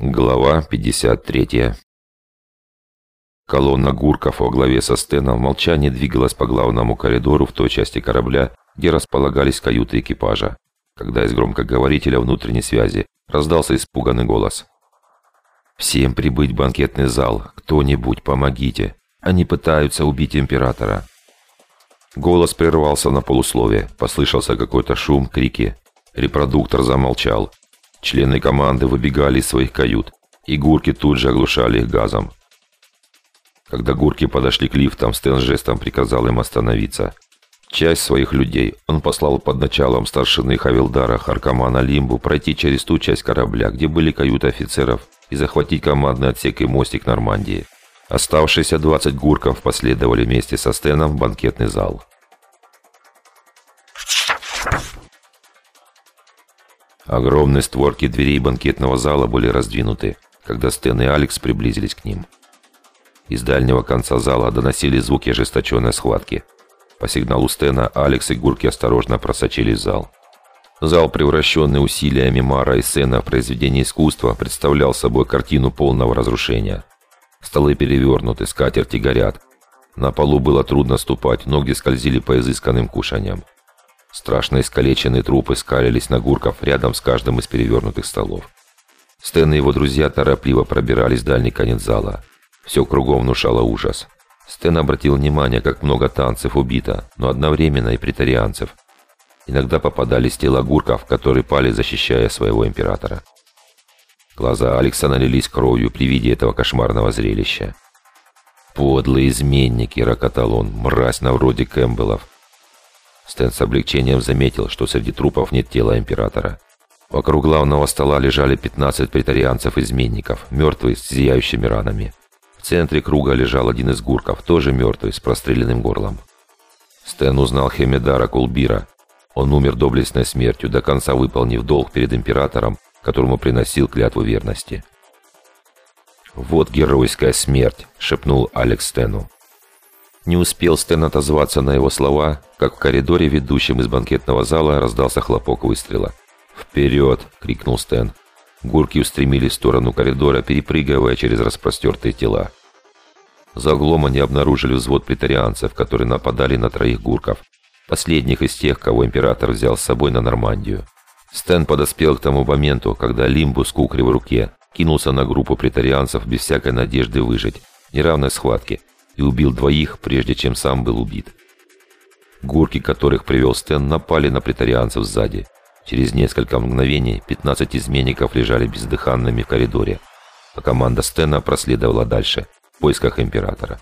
Глава 53 Колонна гурков во главе со Стеном в молчании двигалась по главному коридору в той части корабля, где располагались каюты экипажа, когда из громкоговорителя внутренней связи раздался испуганный голос. «Всем прибыть в банкетный зал! Кто-нибудь, помогите! Они пытаются убить императора!» Голос прервался на полуслове, послышался какой-то шум, крики. Репродуктор замолчал. Члены команды выбегали из своих кают, и гурки тут же оглушали их газом. Когда гурки подошли к лифтам, Стэн жестом приказал им остановиться. Часть своих людей он послал под началом старшины Хавилдара Харкамана Лимбу пройти через ту часть корабля, где были каюты офицеров, и захватить командный отсек и мостик Нормандии. Оставшиеся 20 гурков последовали вместе со Стэном в банкетный зал. Огромные створки дверей банкетного зала были раздвинуты, когда Стэн и Алекс приблизились к ним. Из дальнего конца зала доносили звуки ожесточенной схватки. По сигналу Стена Алекс и Гурки осторожно просочились в зал. Зал, превращенный усилиями Мара и Сена в произведение искусства, представлял собой картину полного разрушения. Столы перевернуты, скатерти горят. На полу было трудно ступать, ноги скользили по изысканным кушаньям. Страшно искалеченные трупы скалились на гурков рядом с каждым из перевернутых столов. Стэн и его друзья торопливо пробирались в дальний конец зала. Все кругом внушало ужас. Стэн обратил внимание, как много танцев убито, но одновременно и притарианцев. Иногда попадались тела гурков, которые пали, защищая своего императора. Глаза Алекса налились кровью при виде этого кошмарного зрелища. «Подлые изменники!» – рокотал он. «Мразь на вроде Кэмпбеллов!» Стэн с облегчением заметил, что среди трупов нет тела императора. Вокруг главного стола лежали 15 претарианцев-изменников, мертвые с зияющими ранами. В центре круга лежал один из гурков, тоже мертвый, с простреленным горлом. Стэн узнал Хемедара Кулбира. Он умер доблестной смертью, до конца выполнив долг перед императором, которому приносил клятву верности. «Вот геройская смерть!» — шепнул Алекс Стэну. Не успел Стэн отозваться на его слова, как в коридоре, ведущем из банкетного зала, раздался хлопок выстрела. «Вперед!» — крикнул Стэн. Гурки устремились в сторону коридора, перепрыгивая через распростертые тела. За углом они обнаружили взвод претарианцев, которые нападали на троих гурков, последних из тех, кого император взял с собой на Нормандию. Стэн подоспел к тому моменту, когда Лимбу с кукри в руке кинулся на группу претарианцев без всякой надежды выжить, неравной схватки, и убил двоих, прежде чем сам был убит. Гурки, которых привел Стэн, напали на претарианцев сзади. Через несколько мгновений 15 изменников лежали бездыханными в коридоре, а команда Стена проследовала дальше в поисках Императора.